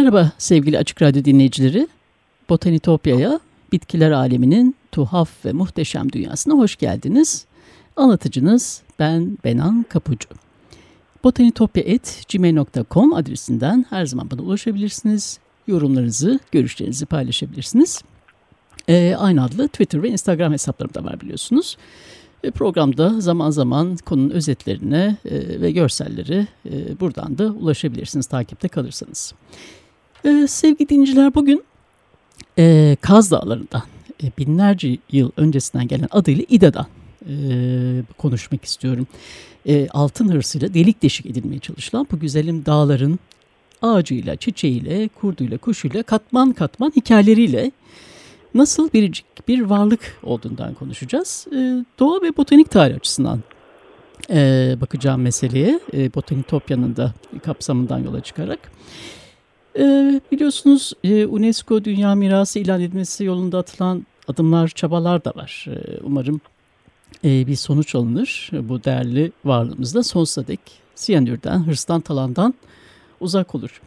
Merhaba sevgili Açık Radyo dinleyicileri. Botanitopya'ya, bitkiler aleminin tuhaf ve muhteşem dünyasına hoş geldiniz. Anlatıcınız ben Benan Kapucu. botanitopya.gmail.com adresinden her zaman bana ulaşabilirsiniz. Yorumlarınızı, görüşlerinizi paylaşabilirsiniz. Ee, aynı adlı Twitter ve Instagram hesaplarım da var biliyorsunuz. E, programda zaman zaman konunun özetlerine e, ve görselleri e, buradan da ulaşabilirsiniz takipte kalırsanız. Ee, sevgili dinleyiciler bugün e, Kaz Dağları'ndan e, binlerce yıl öncesinden gelen adıyla İda'dan e, konuşmak istiyorum. E, altın hırsıyla delik deşik edilmeye çalışılan bu güzelim dağların ağacıyla, çiçeğiyle, kurduyla, kuşuyla, katman katman hikayeleriyle nasıl biricik bir varlık olduğundan konuşacağız. E, doğa ve botanik tarih açısından e, bakacağım meseleye, e, Botanitopya'nın da kapsamından yola çıkarak. Ee, biliyorsunuz e, UNESCO Dünya Mirası ilan edilmesi yolunda atılan adımlar, çabalar da var. Ee, umarım e, bir sonuç alınır. Bu değerli varlığımızda sonsuza dek siyanürden, hırstan, talandan uzak olur.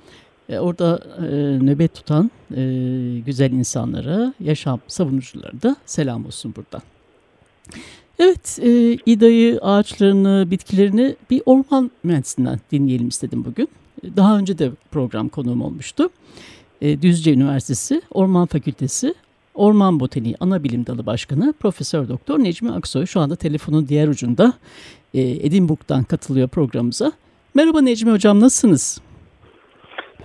E, orada nöbet tutan güzel insanlara, yaşam savunuculara da selam olsun buradan. Evet, e, İda'yı, ağaçlarını, bitkilerini bir orman mühendisinden dinleyelim istedim bugün. Daha önce de program konuğum olmuştu. E, Düzce Üniversitesi Orman Fakültesi Orman Botaniği Ana Bilim Dalı Başkanı Profesör Doktor Necmi Aksoy şu anda telefonun diğer ucunda e, Edinburgh'dan katılıyor programımıza. Merhaba Necmi Hocam nasılsınız?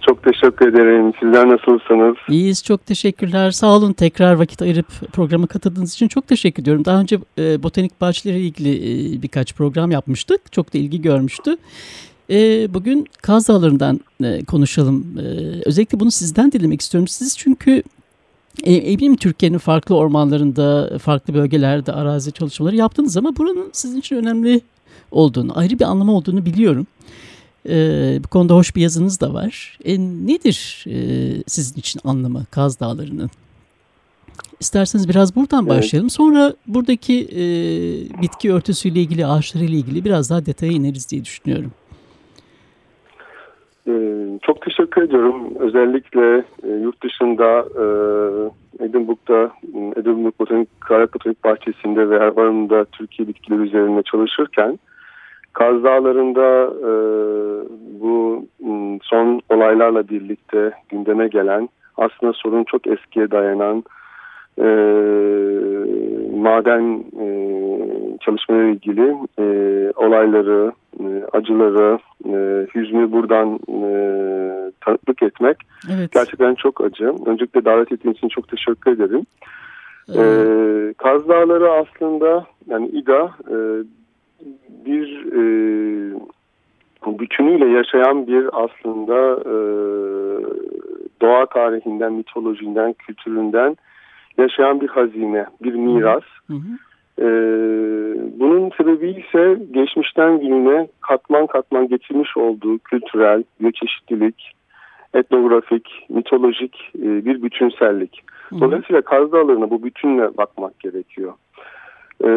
Çok teşekkür ederim. Sizler nasılsınız? İyiyiz çok teşekkürler. Sağ olun tekrar vakit ayırıp programa katıldığınız için çok teşekkür ediyorum. Daha önce e, botanik bahçeleri ilgili e, birkaç program yapmıştık. Çok da ilgi görmüştü. E, bugün Kaz Dağları'ndan e, konuşalım. E, özellikle bunu sizden dinlemek istiyorum. Siz çünkü e, eminim Türkiye'nin farklı ormanlarında, farklı bölgelerde arazi çalışmaları yaptınız ama buranın sizin için önemli olduğunu, ayrı bir anlamı olduğunu biliyorum. E, bu konuda hoş bir yazınız da var. E, nedir e, sizin için anlamı Kaz Dağları'nın? İsterseniz biraz buradan evet. başlayalım. Sonra buradaki e, bitki örtüsüyle ilgili, ağaçlarıyla ilgili biraz daha detaya ineriz diye düşünüyorum. Ee, çok teşekkür ediyorum. Özellikle e, yurt dışında e, Edinburgh'da, Edinburgh Botanik, Kayak Botanik Bahçesi'nde ve Erbarım'da Türkiye bitkileri üzerinde çalışırken Kaz Dağları'nda e, bu son olaylarla birlikte gündeme gelen aslında sorun çok eskiye dayanan maden çalışmaları ilgili e, olayları, e, acıları, e, hüznü buradan e, tanıklık etmek evet. gerçekten çok acı. Öncelikle davet ettiğiniz için çok teşekkür ederim. Evet. E, Kaz Dağları aslında yani İDA e, bir e, bütünüyle yaşayan bir aslında e, doğa tarihinden, mitolojinden, kültüründen yaşayan bir hazine, bir miras. Hı hı. Ee, bunun sebebi ise geçmişten gününe katman katman getirmiş olduğu kültürel, biyoçeşitlilik, etnografik, mitolojik e, bir bütünsellik. Dolayısıyla Kaz Dağları'na bu bütünle bakmak gerekiyor. Ee,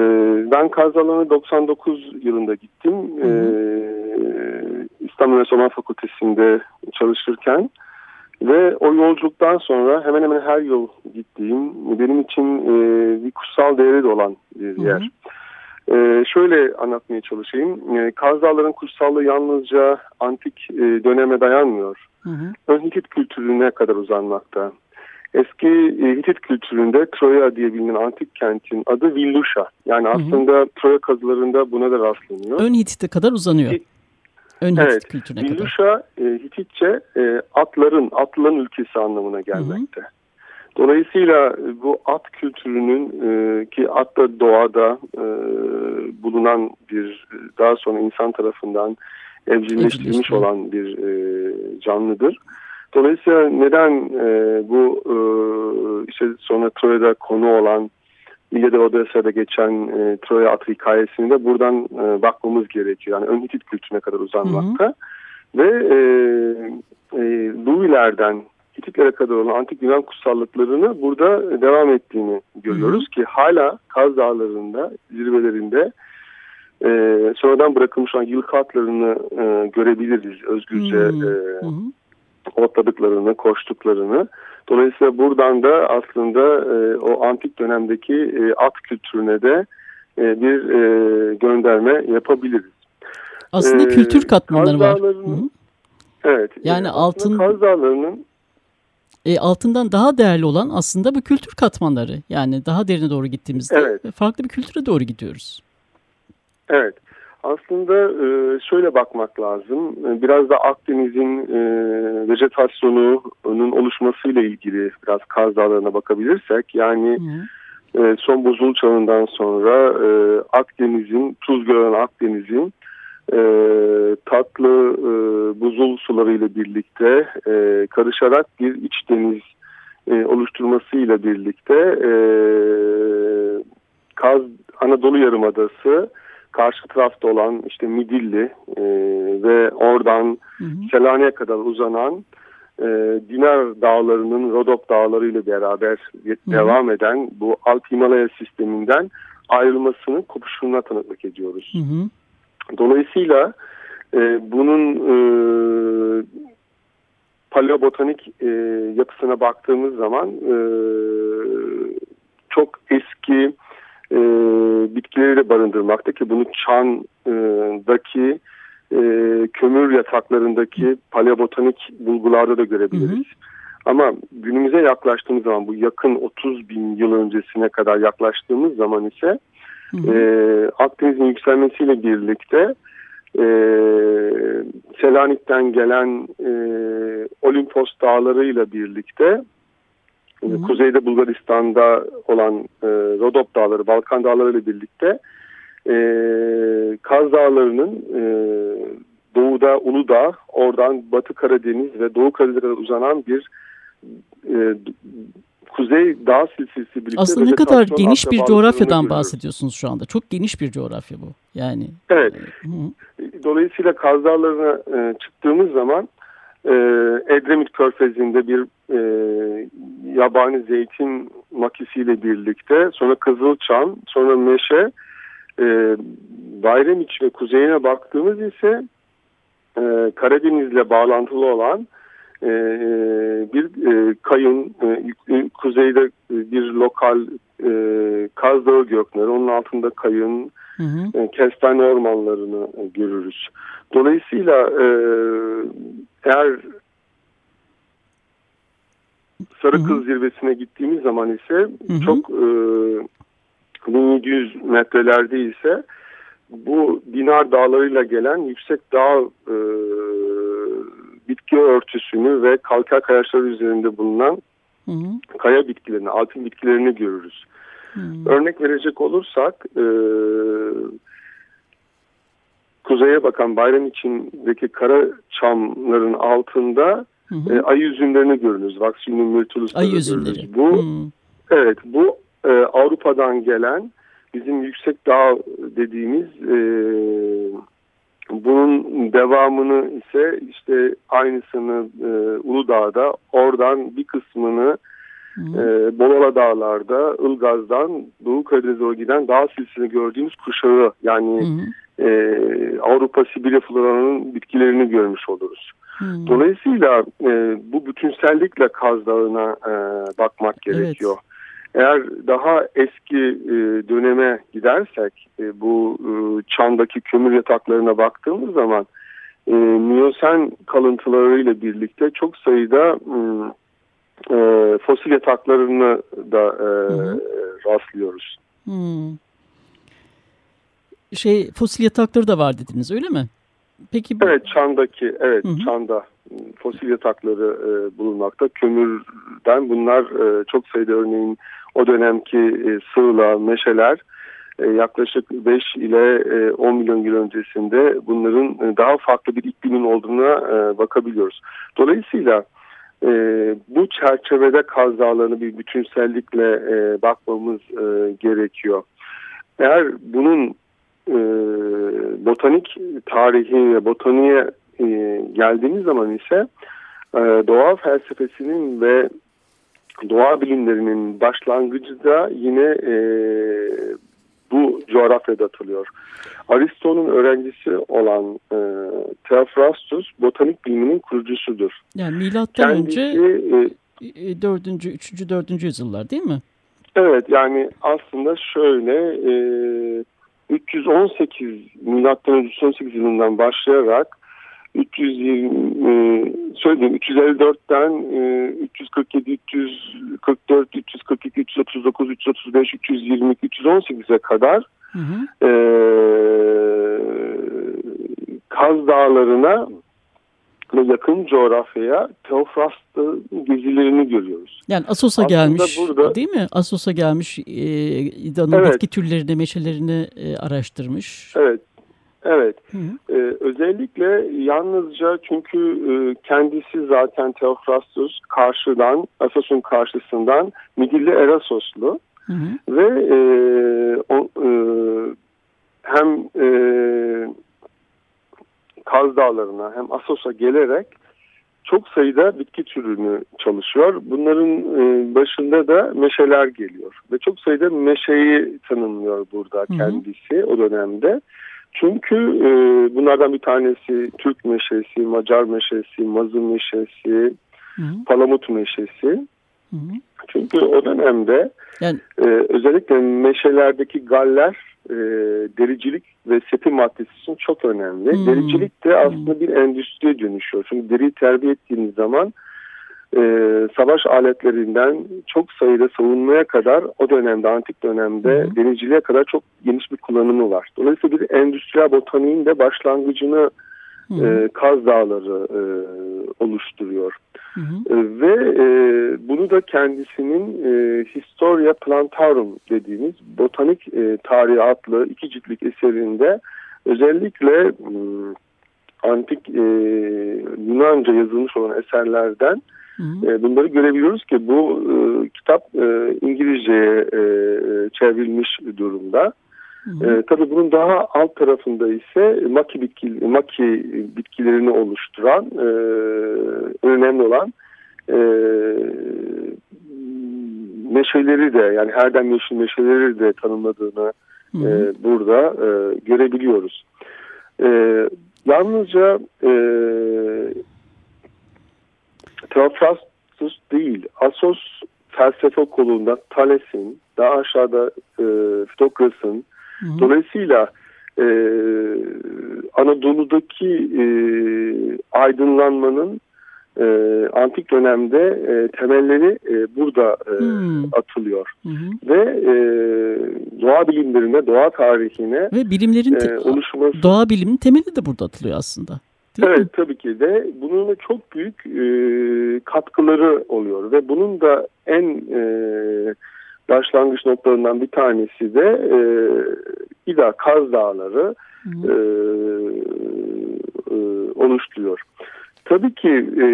ben Kaz Dağları'na 99 yılında gittim. Ee, İstanbul Üniversitesi Fakültesi'nde çalışırken ve o yolculuktan sonra hemen hemen her yıl gittiğim benim için e, bir kutsal değeri de olan bir yer. Hı hı. E, şöyle anlatmaya çalışayım. E, Kaz Dağları'nın kutsallığı yalnızca antik e, döneme dayanmıyor. Hı hı. Ön Hitit kültürüne kadar uzanmakta. Eski e, Hitit kültüründe Troya diye bilinen antik kentin adı Villusha. Yani aslında hı hı. Troya kazılarında buna da rastlanıyor. Ön Hitit'e kadar uzanıyor. Ön evet. kültürüne kadar. E, Hititçe e, atların, atlıların ülkesi anlamına gelmekte. Hı hı. Dolayısıyla bu at kültürünün e, ki at da doğada e, bulunan bir daha sonra insan tarafından evcilleştirilmiş olan bir e, canlıdır. Dolayısıyla neden e, bu e, işte sonra Troya'da konu olan İlyada Odessa'da geçen e, Troya atı hikayesini de buradan e, bakmamız gerekiyor. Yani ön Hitit kültürüne kadar uzanmakta. Hı hı. Ve e, e, Luvilerden Hititlere kadar olan antik Yunan kutsallıklarını burada devam ettiğini görüyoruz hı hı. ki hala Kaz Dağları'nda zirvelerinde e, sonradan bırakılmış olan yılkı atlarını e, görebiliriz özgürce hı hı. E, otladıklarını, koştuklarını. Dolayısıyla buradan da aslında e, o antik dönemdeki e, at kültürüne de e, bir e, gönderme yapabiliriz. Aslında ee, kültür katmanları var. Evet. Yani altın Kaz Dağları'nın e, altından daha değerli olan aslında bu kültür katmanları. Yani daha derine doğru gittiğimizde evet. farklı bir kültüre doğru gidiyoruz. Evet. Aslında e, şöyle bakmak lazım. E, biraz da Akdeniz'in e, vejetasyonunun oluşmasıyla ilgili biraz Kaz Dağları'na bakabilirsek. Yani Hı. son buzul çağından sonra Akdeniz'in, tuz gören Akdeniz'in tatlı buzul sularıyla birlikte karışarak bir iç deniz oluşturmasıyla birlikte Kaz Anadolu Yarımadası karşı tarafta olan işte Midilli e, ve oradan Selanik'e kadar uzanan e, Dinar dağlarının Rodop dağları ile beraber hı hı. devam eden bu Alt Himalaya sisteminden ayrılmasının kopuşuna tanıklık ediyoruz. Hı hı. Dolayısıyla e, bunun e, paleobotanik e, yapısına baktığımız zaman e, çok eski e, bitkileri de barındırmakta ki bunu Çan'daki e, kömür yataklarındaki paleobotanik bulgularda da görebiliriz. Hı hı. Ama günümüze yaklaştığımız zaman bu yakın 30 bin yıl öncesine kadar yaklaştığımız zaman ise hı hı. E, Akdeniz'in yükselmesiyle birlikte e, Selanik'ten gelen e, Olimpos dağlarıyla birlikte Hı. Kuzeyde Bulgaristan'da olan e, Rodop Dağları, Balkan Dağları ile birlikte e, Kaz Dağları'nın e, doğuda Uludağ, oradan Batı Karadeniz ve Doğu Karadeniz'e uzanan bir e, kuzey dağ silsilesi birlikte. Aslında ne kadar geniş bir coğrafyadan bahsediyorsunuz şu anda. Çok geniş bir coğrafya bu. Yani. Evet. Hı. Dolayısıyla Kaz Dağları'na e, çıktığımız zaman e, Edremit Körfezi'nde bir e, yabani zeytin makisiyle birlikte sonra Kızılçam sonra Meşe e, Bayramiç ve kuzeyine baktığımız ise e, Karadeniz'le bağlantılı olan e, bir e, kayın e, kuzeyde bir lokal e, Kaz Dağı gökleri onun altında kayın hı hı. E, kestane ormanlarını görürüz. Dolayısıyla e, eğer Sarı Kız zirvesine gittiğimiz zaman ise hı hı. çok e, 1700 metrelerde ise bu Dinar dağlarıyla gelen yüksek dağ e, bitki örtüsünü ve kalkar kayaçları üzerinde bulunan hı hı. kaya bitkilerini, altın bitkilerini görürüz. Hı. Örnek verecek olursak e, kuzeye bakan bayram içindeki kara çamların altında hı hı. E, ay üzümlerini görürüz. Vaccinium myrtillus. Ay üzümleri. Bu, hı. Evet bu e, Avrupa'dan gelen bizim yüksek dağ dediğimiz e, bunun devamını ise işte aynısını e, Uludağ'da oradan bir kısmını e, Bolala Dağlar'da Ilgaz'dan Doğu Karadeniz'e giden dağ silsilesini gördüğümüz kuşağı yani e, Avrupa Sibirya floranın bitkilerini görmüş oluruz. Hmm. Dolayısıyla e, bu bütünsellikle Kaz Dağı'na e, bakmak gerekiyor. Evet. Eğer daha eski e, döneme gidersek e, bu e, çandaki kömür yataklarına baktığımız zaman e, Miyosen kalıntılarıyla birlikte çok sayıda e, fosil yataklarını da e, rastlıyoruz. Hmm. Şey fosil yatakları da var dediniz öyle mi? Peki bu... Evet Çan'daki evet Hı -hı. Çan'da fosil yatakları e, bulunmakta. Kömürden bunlar e, çok sayıda örneğin o dönemki e, sığla, meşeler e, yaklaşık 5 ile e, 10 milyon yıl öncesinde bunların e, daha farklı bir iklimin olduğuna e, bakabiliyoruz. Dolayısıyla e, bu çerçevede kaz dağlarını bir bütünsellikle e, bakmamız e, gerekiyor. Eğer bunun e, botanik tarihi ve botaniğe e, geldiğimiz zaman ise e, doğa felsefesinin ve doğa bilimlerinin başlangıcı da yine e, bu coğrafyada atılıyor. Aristo'nun öğrencisi olan e, Theophrastus botanik biliminin kurucusudur. Yani milattan Kendisi, önce e, 4. 3. 4. yüzyıllar değil mi? Evet yani aslında şöyle e, 318 milattan önce 318 yılından başlayarak 320 söyledim 354'ten 347 344 342 339 335 322 318'e kadar hı hı. E, Kaz Dağları'na ve yakın coğrafyaya Teofrast'ın gezilerini görüyoruz. Yani Asos'a gelmiş burada, değil mi? Asos'a gelmiş e, İda'nın evet. bitki türlerini, meşelerini e, araştırmış. Evet. Evet. Hı hı. Ee, özellikle yalnızca çünkü e, kendisi zaten Teofrastus karşıdan, Asos'un karşısından Midilli Erasoslu hı hı. ve e, o, e, hem e, Kaz Dağları'na hem Asos'a gelerek çok sayıda bitki türünü çalışıyor. Bunların e, başında da meşeler geliyor ve çok sayıda meşeyi tanımlıyor burada kendisi hı hı. o dönemde. Çünkü e, bunlardan bir tanesi Türk meşesi, Macar meşesi, Mazı meşesi, hı hı. Palamut meşesi. Hı hı. Çünkü o dönemde yani... e, özellikle meşelerdeki galler e, dericilik ve sepi maddesi için çok önemli. Hmm. Dericilik de aslında bir endüstriye dönüşüyor. Çünkü deriyi terbiye ettiğiniz zaman e, savaş aletlerinden çok sayıda savunmaya kadar o dönemde antik dönemde hmm. denizciliğe kadar çok geniş bir kullanımı var. Dolayısıyla bir endüstriyel botaniğin de başlangıcını e, Kaz Dağları e, oluşturuyor. Hı hı. E, ve e, bunu da kendisinin e, Historia Plantarum dediğimiz botanik e, tarihi adlı iki ciltlik eserinde özellikle e, antik e, Yunanca yazılmış olan eserlerden e, Bunları görebiliyoruz ki bu e, kitap e, İngilizceye e, çevrilmiş durumda. E, tabii bunun daha alt tarafında ise maki, bitki, maki bitkilerini oluşturan e, önemli olan e, meşeleri de yani herden yeşil meşeleri de tanımladığını hı hı. E, burada e, görebiliyoruz. E, yalnızca e, Teofrastus değil, Asos felsefe okulunda Thales'in, daha aşağıda e, Fitokras'ın, dolayısıyla e, Anadolu'daki e, aydınlanmanın e, antik dönemde e, temelleri e, burada e, hmm. atılıyor. Hmm. Ve e, doğa bilimlerine, doğa tarihine ve bilimlerin e, oluşması... doğa biliminin temeli de burada atılıyor aslında. Değil evet mi? tabii ki de bunun çok büyük e, katkıları oluyor ve bunun da en e, başlangıç noktalarından bir tanesi de e, İda Kaz Dağları e, e, oluşturuyor. Tabii ki e,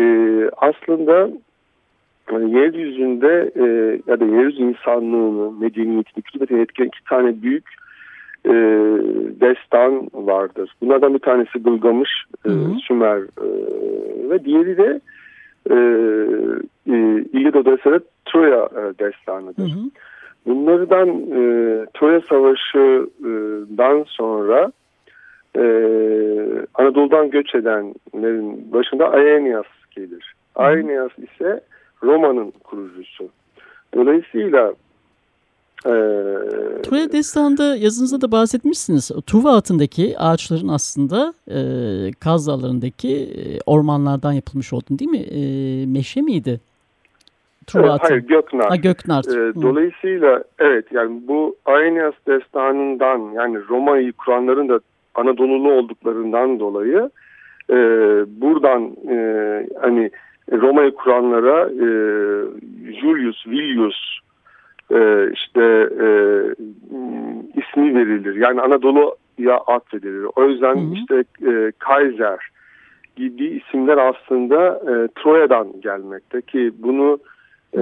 aslında yani yeryüzünde e, ya da yeryüzü insanlığını, medeniyetini, kültürü etkileyen iki tane büyük e, destan vardır. Bunlardan bir tanesi Gılgamış, e, Sümer e, ve diğeri de e, e, İlyada Odysseus'da Troya e, destanıdır. Hı hı. Bunlardan e, Troya Savaşı'dan sonra e, Anadolu'dan göç edenlerin başında Aeneas gelir. Aeneas ise Roma'nın kurucusu. Dolayısıyla ee, Troya Destanı'nda yazınızda da bahsetmişsiniz. Truva altındaki ağaçların aslında e, Kaz Dağları'ndaki e, ormanlardan yapılmış olduğunu değil mi? E, meşe miydi? Truva evet, hayır Göknar. Ha, Göknar. E, dolayısıyla evet yani bu Aeneas Destanı'ndan yani Roma'yı kuranların da Anadolu'lu olduklarından dolayı e, buradan e, hani Roma'yı kuranlara e, Julius Villius e, işte e, ismi verilir. Yani Anadolu'ya atfedilir. O yüzden hı hı. işte e, Kaiser gibi isimler aslında e, Troya'dan gelmekte ki bunu e,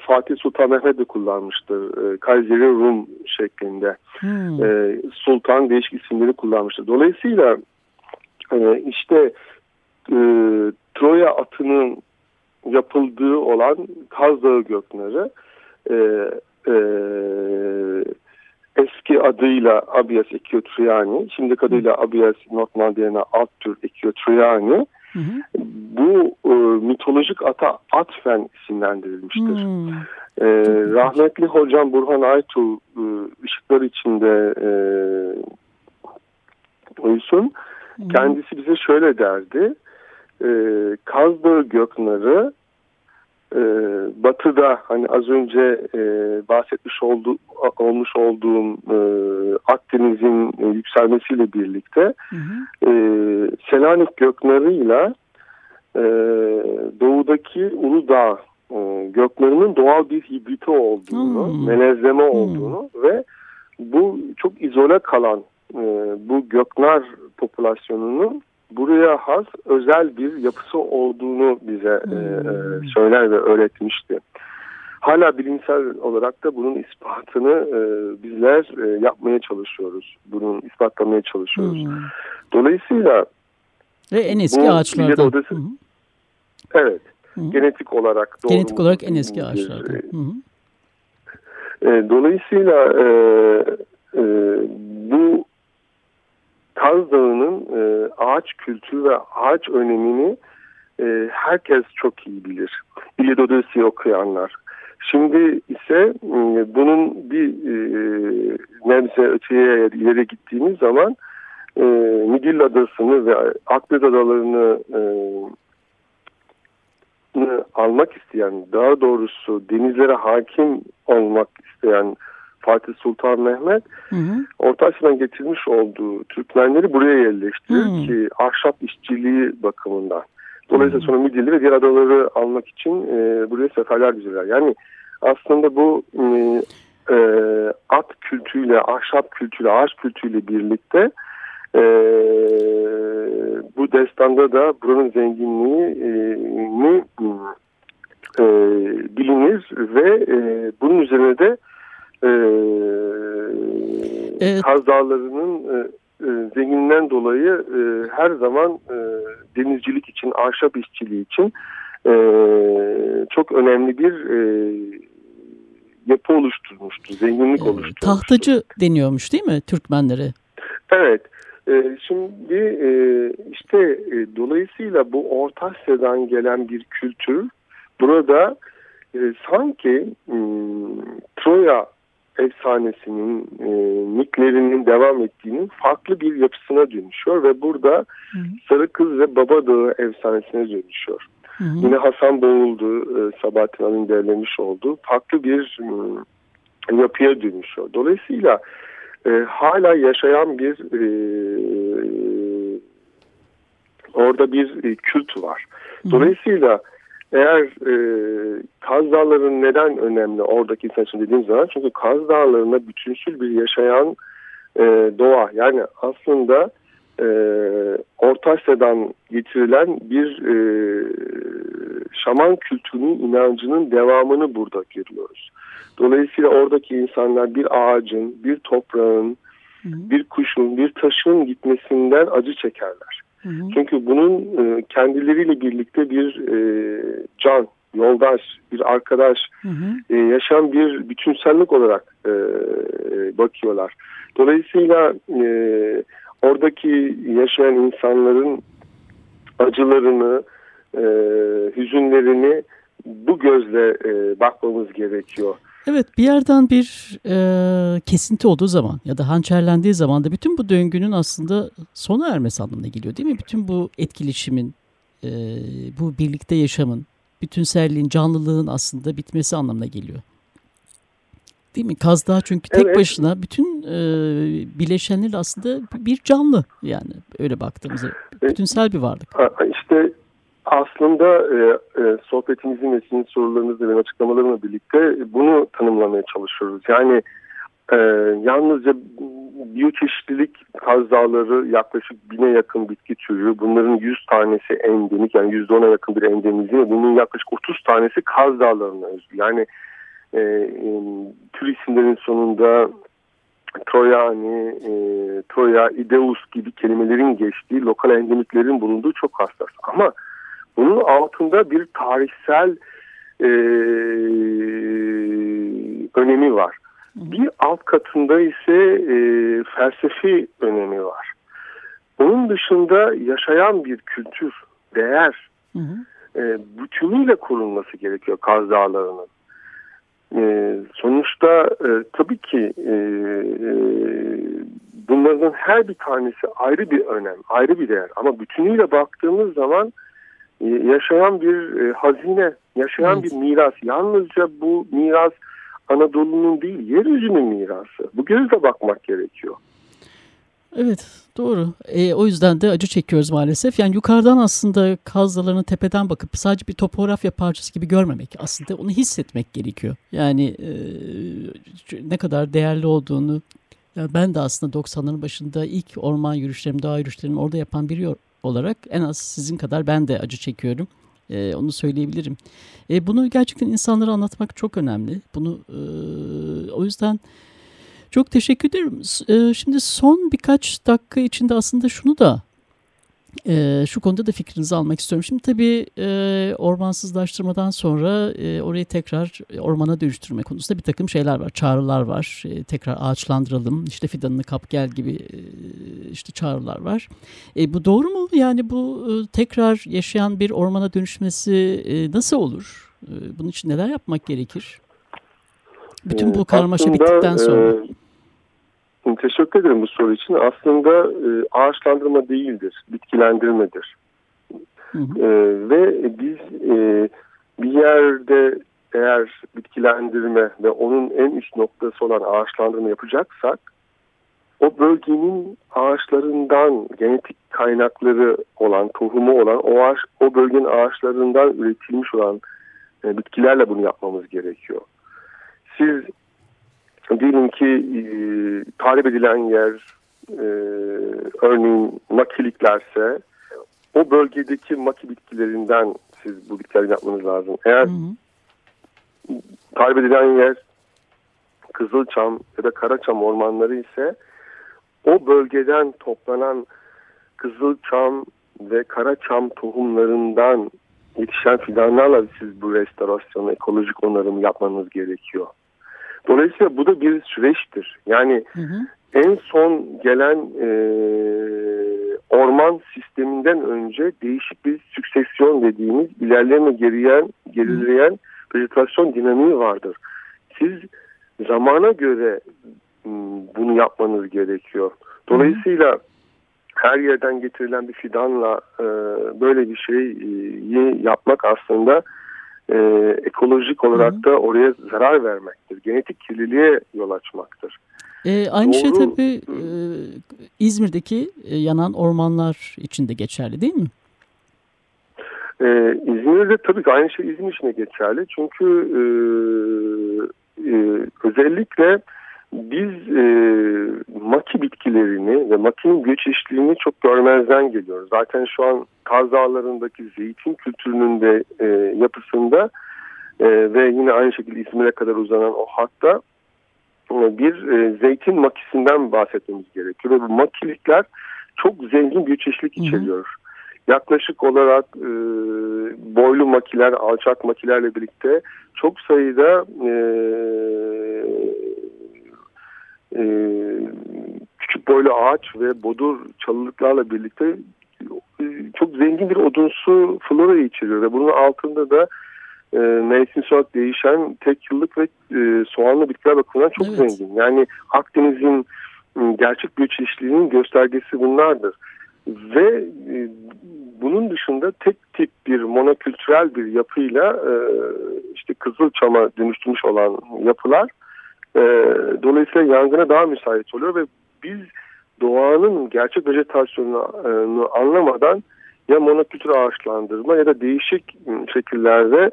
Fatih Sultan Mehmet de kullanmıştır. E, Kayseri Rum şeklinde. Hmm. E, Sultan değişik isimleri kullanmıştır. Dolayısıyla e, işte e, Troya atının yapıldığı olan Kaz Dağı Göknarı e, e, eski adıyla Abias Ekiotriani, şimdi adıyla Abias Notmandiana Alttür Ekiotriani bu e, mitolojik ata atfen isimlendirilmiştir. Hmm. E, rahmetli hocam Burhan Aytu e, ışıklar içinde e, uysun. Hmm. Kendisi bize şöyle derdi. E, Kaz Dağı Göknarı e, batıda hani az önce e, bahsetmiş oldu, olmuş olduğum e, Akdeniz'in e, yükselmesiyle birlikte hı hı. E, Selanik göknarıyla e, doğudaki Uludağ e, göknarının doğal bir hibriti olduğunu, hmm. melezleme olduğunu hmm. ve bu çok izole kalan e, bu göknar popülasyonunun buraya has özel bir yapısı olduğunu bize e, hmm. e, söyler ve öğretmişti. Hala bilimsel olarak da bunun ispatını e, bizler e, yapmaya çalışıyoruz. Bunun ispatlamaya çalışıyoruz. Hmm. Dolayısıyla ve en eski ağaçlardan. Odası, evet. Hı. Genetik olarak doğru. Genetik olarak en eski ağaçlardan. Hı hı. E, dolayısıyla e, e, bu Kaz Dağı'nın e, ağaç kültürü ve ağaç önemini e, herkes çok iyi bilir. İlyad Odysseus'u okuyanlar. Şimdi ise e, bunun bir e, nebze öteye ileri gittiğimiz zaman e, Midil Adası'nı ve Akdeniz Adalarını e, almak isteyen, daha doğrusu denizlere hakim olmak isteyen Fatih Sultan Mehmet hı hı. Orta Asya'dan getirmiş olduğu Türkmenleri buraya yerleştirir hı. ki ahşap işçiliği bakımından. Dolayısıyla sonra Midilli ve diğer adaları almak için e, buraya seferler düzenler. Yani aslında bu e, e, at kültüyle, ahşap kültüyle, ağaç kültüyle birlikte e, bu destanda da buranın zenginliğini e, bilinir ve e, bunun üzerine de e, evet. Kaz Dağları'nın e, e, zenginliğinden dolayı e, her zaman e, denizcilik için, ahşap işçiliği için e, çok önemli bir e, yapı oluşturmuştu, zenginlik e, oluşturmuştu. Tahtacı deniyormuş değil mi Türkmenlere? Evet. E, şimdi e, işte e, dolayısıyla bu Orta Asya'dan gelen bir kültür burada e, sanki e, Troya efsanesinin e, mitlerinin devam ettiğinin farklı bir yapısına dönüşüyor ve burada hı hı. Sarı Kız ve Baba Dağı efsanesine dönüşüyor. Hı hı. Yine Hasan Boğuldu, e, Sabahattin Ali'nin derlemiş olduğu farklı bir e, yapıya dönüşüyor. Dolayısıyla e, hala yaşayan bir e, orada bir e, kült var. Dolayısıyla hı eğer e, Kaz Dağları neden önemli oradaki insan için dediğim zaman çünkü Kaz Dağları'na bütünsül bir yaşayan e, doğa yani aslında e, Orta Asya'dan getirilen bir e, şaman kültürünün inancının devamını burada görüyoruz. Dolayısıyla oradaki insanlar bir ağacın, bir toprağın, bir kuşun, bir taşın gitmesinden acı çekerler. Hı hı. Çünkü bunun e, kendileriyle birlikte bir e, can, yoldaş, bir arkadaş, hı hı. E, yaşam bir bütünsellik olarak bakıyorlar. Dolayısıyla oradaki yaşayan insanların acılarını, hüzünlerini bu gözle bakmamız gerekiyor. Evet bir yerden bir e, kesinti olduğu zaman ya da hançerlendiği zaman da bütün bu döngünün aslında sona ermesi anlamına geliyor değil mi? Bütün bu etkileşimin, e, bu birlikte yaşamın, bütünselliğin, canlılığın aslında bitmesi anlamına geliyor. Değil mi? Kaz Dağı çünkü tek evet. başına bütün e, bileşenleri aslında bir canlı yani öyle baktığımızda e, bütünsel bir varlık. İşte aslında e, e, sohbetimizin ve sizin sorularınızla ve açıklamalarımla birlikte bunu tanımlamaya çalışıyoruz. Yani e, yalnızca biyoçeşitlilik Kaz Dağları yaklaşık bine yakın bitki türü. Bunların 100 tanesi endemik yani %10'a yakın bir endemizm. Bunun yaklaşık 30 tanesi Kaz özgü. Yani e, e, tür isimlerin sonunda Troyani, e, Troya, Ideus gibi kelimelerin geçtiği lokal endemiklerin bulunduğu çok hassas. Ama bunun altında bir tarihsel e, önemi var. Bir alt katında ise e, felsefi önemi var. Bunun dışında yaşayan bir kültür, değer hı hı. E, bütünüyle korunması gerekiyor Kaz Dağları'nın. E, sonuçta e, tabii ki e, e, bunların her bir tanesi ayrı bir önem, ayrı bir değer. Ama bütünüyle baktığımız zaman yaşayan bir e, hazine, yaşayan evet. bir miras. Yalnızca bu miras Anadolu'nun değil, yeryüzünün mirası. Bu gözle bakmak gerekiyor. Evet doğru. E, o yüzden de acı çekiyoruz maalesef. Yani yukarıdan aslında Kaz Dağları'nı tepeden bakıp sadece bir topografya parçası gibi görmemek. Aslında onu hissetmek gerekiyor. Yani e, ne kadar değerli olduğunu. Yani ben de aslında 90'ların başında ilk orman yürüyüşlerim, dağ yürüyüşlerimi orada yapan biri olarak en az sizin kadar ben de acı çekiyorum. E, onu söyleyebilirim. E, bunu gerçekten insanlara anlatmak çok önemli. Bunu e, o yüzden çok teşekkür ederim. E, şimdi son birkaç dakika içinde aslında şunu da e, şu konuda da fikrinizi almak istiyorum. Şimdi tabii e, ormansızlaştırmadan sonra e, orayı tekrar ormana dönüştürme konusunda bir takım şeyler var, çağrılar var. E, tekrar ağaçlandıralım, işte fidanını kap gel gibi e, işte çağrılar var. E, bu doğru mu? Yani bu e, tekrar yaşayan bir ormana dönüşmesi e, nasıl olur? E, bunun için neler yapmak gerekir? Bütün bu e, karmaşa Aslında, bittikten sonra. E, Teşekkür ederim bu soru için. Aslında e, ağaçlandırma değildir, bitkilendirmedir. Hı hı. E, ve biz e, bir yerde eğer bitkilendirme ve onun en üst noktası olan ağaçlandırma yapacaksak o bölgenin ağaçlarından genetik kaynakları olan, tohumu olan o ağaç, o bölgenin ağaçlarından üretilmiş olan e, bitkilerle bunu yapmamız gerekiyor. Siz diyelim ki e, talep edilen yer e, örneğin makiliklerse o bölgedeki maki bitkilerinden siz bu bitkileri yapmanız lazım. Eğer hı hı. talep edilen yer Kızılçam ya da Karaçam ormanları ise o bölgeden toplanan Kızılçam ve Karaçam tohumlarından yetişen fidanlarla siz bu restorasyonu, ekolojik onarımı yapmanız gerekiyor. Dolayısıyla bu da bir süreçtir. Yani hı hı. en son gelen e, orman sisteminden önce değişik bir süksesyon dediğimiz ilerleme geriyen, gerileyen vejetasyon dinamiği vardır. Siz zamana göre bunu yapmanız gerekiyor. Dolayısıyla her yerden getirilen bir fidanla e, böyle bir şeyi yapmak aslında e, ekolojik olarak Hı. da oraya zarar vermektir. Genetik kirliliğe yol açmaktır. E, aynı şey Doğru. şey tabii e, İzmir'deki e, yanan ormanlar için de geçerli değil mi? E, İzmir'de tabii ki aynı şey İzmir için de geçerli. Çünkü e, e, özellikle biz e, maki bitkilerini ve makinin göçeşliğini çok görmezden geliyoruz. Zaten şu an Kaz Dağları'ndaki zeytin kültürünün de e, yapısında e, ve yine aynı şekilde İzmir'e kadar uzanan o hatta e, bir e, zeytin makisinden bahsetmemiz gerekiyor. Ve bu makilikler çok zengin göçeşlik içeriyor. Hı hı. Yaklaşık olarak e, boylu makiler, alçak makilerle birlikte çok sayıda e, e, küçük boylu ağaç ve bodur çalılıklarla birlikte e, çok zengin bir odunsu flora içeriyor ve bunun altında da e, mevsimsel olarak değişen tek yıllık ve e, soğanlı bitkiler bakımından çok evet. zengin. Yani Akdeniz'in gerçek biyoçeşitliliğinin göstergesi bunlardır. Ve e, bunun dışında tek tip bir monokültürel bir yapıyla e, işte Kızılçam'a dönüştürmüş olan yapılar E, dolayısıyla yangına daha müsait oluyor ve biz doğanın gerçek vejetasyonunu anlamadan ya monokültür ağaçlandırma ya da değişik şekillerde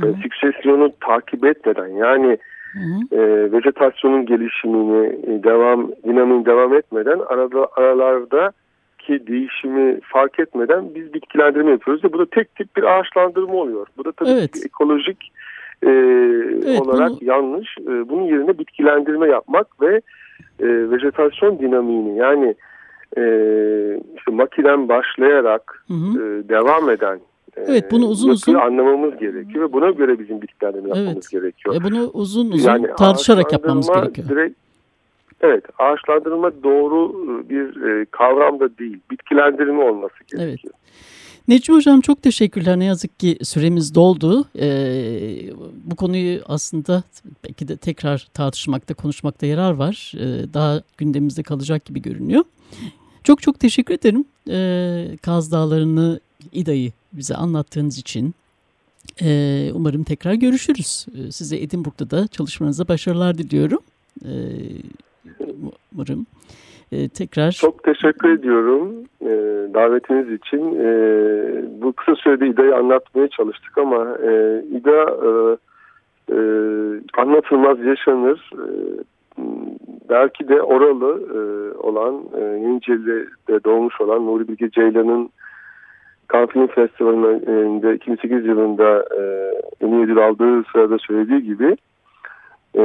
Hı süksesyonu takip etmeden yani hı E, vejetasyonun gelişimini e, devam dinamiğini devam etmeden arada aralarda ki değişimi fark etmeden biz bitkilendirme yapıyoruz ve bu da tek tip bir ağaçlandırma oluyor. Bu da tabii evet. ekolojik e, evet, olarak bunu... yanlış. E, bunun yerine bitkilendirme yapmak ve e, vejetasyon dinamiğini yani e, işte makinen başlayarak hı hı. E, devam eden Evet bunu uzun uzun anlamamız gerekiyor ve buna göre bizim bitkilendirme yapmamız evet. gerekiyor. E bunu uzun uzun yani tartışarak yapmamız gerekiyor. Direkt, evet ağaçlandırma doğru bir e, kavram da değil. Bitkilendirme olması gerekiyor. Evet. Necmi Hocam çok teşekkürler. Ne yazık ki süremiz doldu. Ee, bu konuyu aslında belki de tekrar tartışmakta, konuşmakta yarar var. Ee, daha gündemimizde kalacak gibi görünüyor. Çok çok teşekkür ederim. Ee, Kaz Dağları'nı, İDA'yı bize anlattığınız için. Ee, umarım tekrar görüşürüz. Ee, size Edinburgh'da da çalışmanıza başarılar diliyorum. Ee, umarım. Ee, tekrar. Çok teşekkür ediyorum e, davetiniz için. E, bu kısa sürede İDA'yı anlatmaya çalıştık ama e, İDA e, e, anlatılmaz yaşanır. Belki de oralı e, olan, e, doğmuş olan Nuri Bilge Ceylan'ın Cannes Film Festivali'nde 2008 yılında e, en iyi ödül aldığı sırada söylediği gibi e,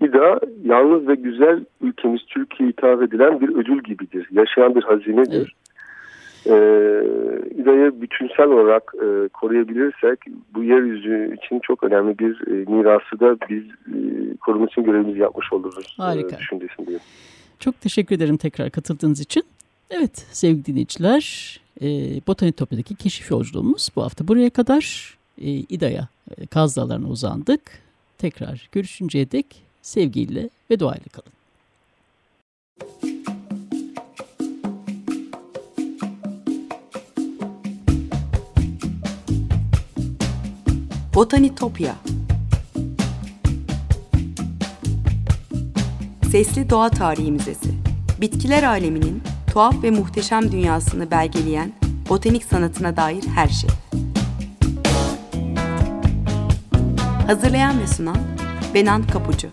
İDA yalnız ve güzel ülkemiz Türkiye'ye hitap edilen bir ödül gibidir. Yaşayan bir hazinedir. Evet. E, İDA'yı bütünsel olarak e, koruyabilirsek bu yeryüzü için çok önemli bir e, mirası da biz e, korumak için görevimizi yapmış oluruz. E, Harika. E, düşüncesindeyim. Çok teşekkür ederim tekrar katıldığınız için. Evet sevgili dinleyiciler e, Botanitopya'daki keşif yolculuğumuz bu hafta buraya kadar. E, İda'ya, e, Kaz Dağları'na uzandık. Tekrar görüşünceye dek sevgiyle ve duayla kalın. Botanitopya Sesli Doğa Tarihi Müzesi Bitkiler aleminin tuhaf ve muhteşem dünyasını belgeleyen botanik sanatına dair her şey. Hazırlayan ve sunan Benan Kapucu